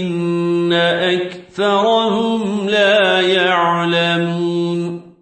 إِنَّ أكثرهم لا يعلمون